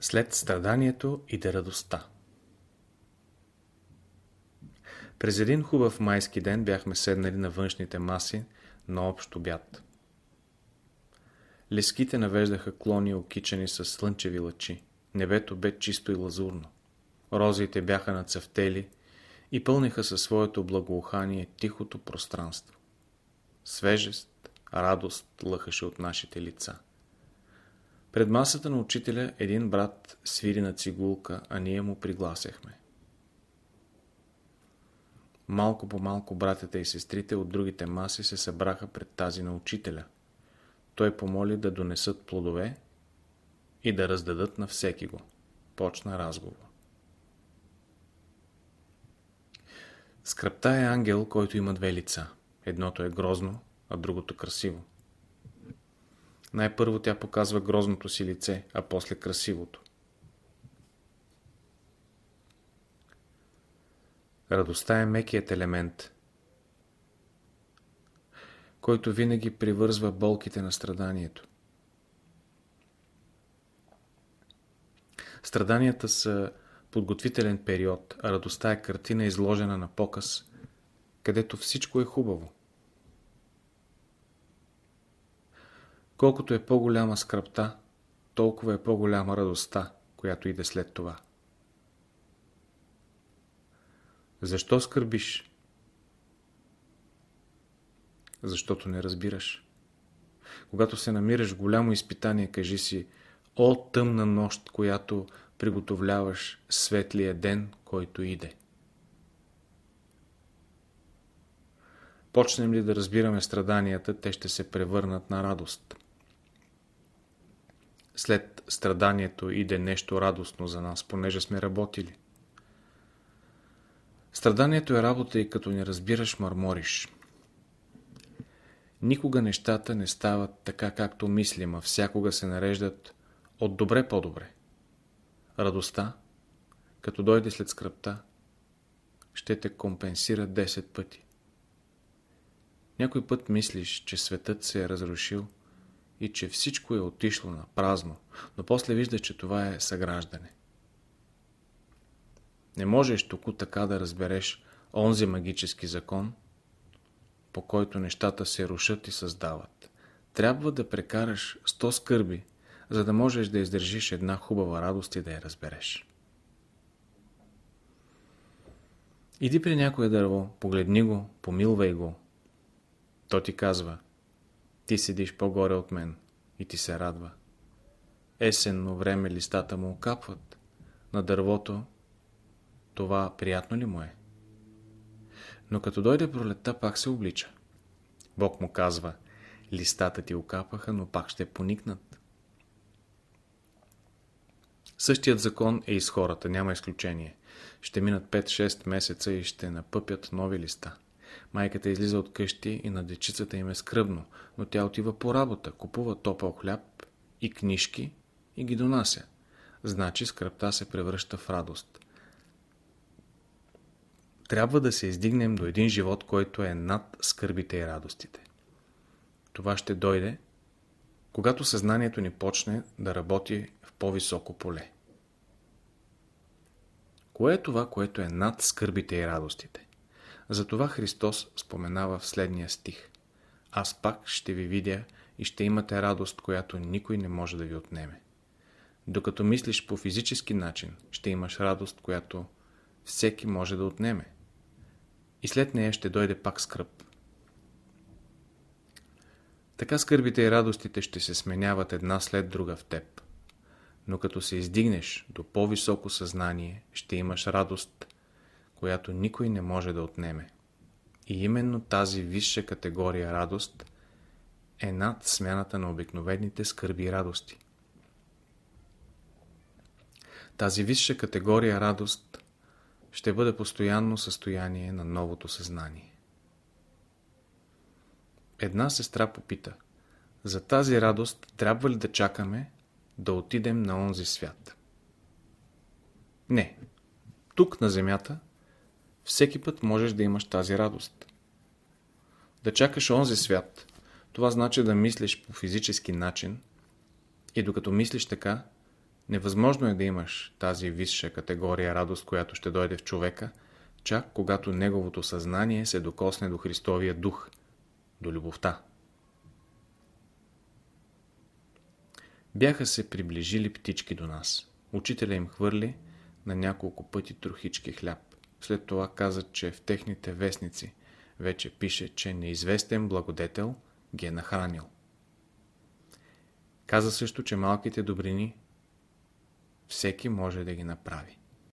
След страданието иде радостта. През един хубав майски ден бяхме седнали на външните маси на общ обяд. Леските навеждаха клони, окичани с слънчеви лъчи. Небето бе чисто и лазурно. Розите бяха нацъфтели и пълниха със своето благоухание тихото пространство. Свежест, радост лъхаше от нашите лица. Пред масата на учителя един брат свири на цигулка, а ние му пригласяхме. Малко по малко братята и сестрите от другите маси се събраха пред тази на учителя. Той помоли да донесат плодове и да раздадат на всеки го. Почна разговор. Скръпта е ангел, който има две лица. Едното е грозно, а другото красиво. Най-първо тя показва грозното си лице, а после красивото. Радостта е мекият елемент, който винаги привързва болките на страданието. Страданията са подготвителен период, а радостта е картина изложена на показ, където всичко е хубаво. Колкото е по-голяма скръпта, толкова е по-голяма радостта, която иде след това. Защо скърбиш? Защото не разбираш. Когато се намираш в голямо изпитание, кажи си, о тъмна нощ, която приготовляваш светлия ден, който иде. Почнем ли да разбираме страданията, те ще се превърнат на радост. След страданието иде нещо радостно за нас, понеже сме работили. Страданието е работа и като не разбираш, мърмориш. Никога нещата не стават така, както мислим, а всякога се нареждат от добре по-добре. Радостта, като дойде след скръпта, ще те компенсира 10 пъти. Някой път мислиш, че светът се е разрушил и че всичко е отишло на празно, но после виждаш, че това е съграждане. Не можеш току така да разбереш онзи магически закон, по който нещата се рушат и създават. Трябва да прекараш 100 скърби, за да можеш да издържиш една хубава радост и да я разбереш. Иди при някое дърво, погледни го, помилвай го. То ти казва, ти седиш по-горе от мен и ти се радва. Есенно време листата му окапват. На дървото това приятно ли му е? Но като дойде пролетта, пак се облича. Бог му казва, листата ти окапаха, но пак ще поникнат. Същият закон е и с хората, няма изключение. Ще минат 5-6 месеца и ще напъпят нови листа. Майката излиза от къщи и на дечицата им е скръбно, но тя отива по работа, купува топъл хляб и книжки и ги донася. Значи скръпта се превръща в радост. Трябва да се издигнем до един живот, който е над скърбите и радостите. Това ще дойде, когато съзнанието ни почне да работи в по-високо поле. Кое е това, което е над скърбите и радостите? Затова Христос споменава в следния стих. Аз пак ще ви видя и ще имате радост, която никой не може да ви отнеме. Докато мислиш по физически начин, ще имаш радост, която всеки може да отнеме. И след нея ще дойде пак скръп. Така скърбите и радостите ще се сменяват една след друга в теб. Но като се издигнеш до по-високо съзнание, ще имаш радост, която никой не може да отнеме. И именно тази висша категория радост е над смяната на обикновените скърби и радости. Тази висша категория радост ще бъде постоянно състояние на новото съзнание. Една сестра попита, за тази радост трябва ли да чакаме да отидем на онзи свят? Не. Тук на земята всеки път можеш да имаш тази радост. Да чакаш онзи свят, това значи да мислиш по физически начин и докато мислиш така, Невъзможно е да имаш тази висша категория радост, която ще дойде в човека, чак когато неговото съзнание се докосне до Христовия дух, до любовта. Бяха се приближили птички до нас. Учителя им хвърли на няколко пъти трохички хляб. След това каза, че в техните вестници вече пише, че неизвестен благодетел ги е нахранил. Каза също, че малките добрини всеки може да ги направи.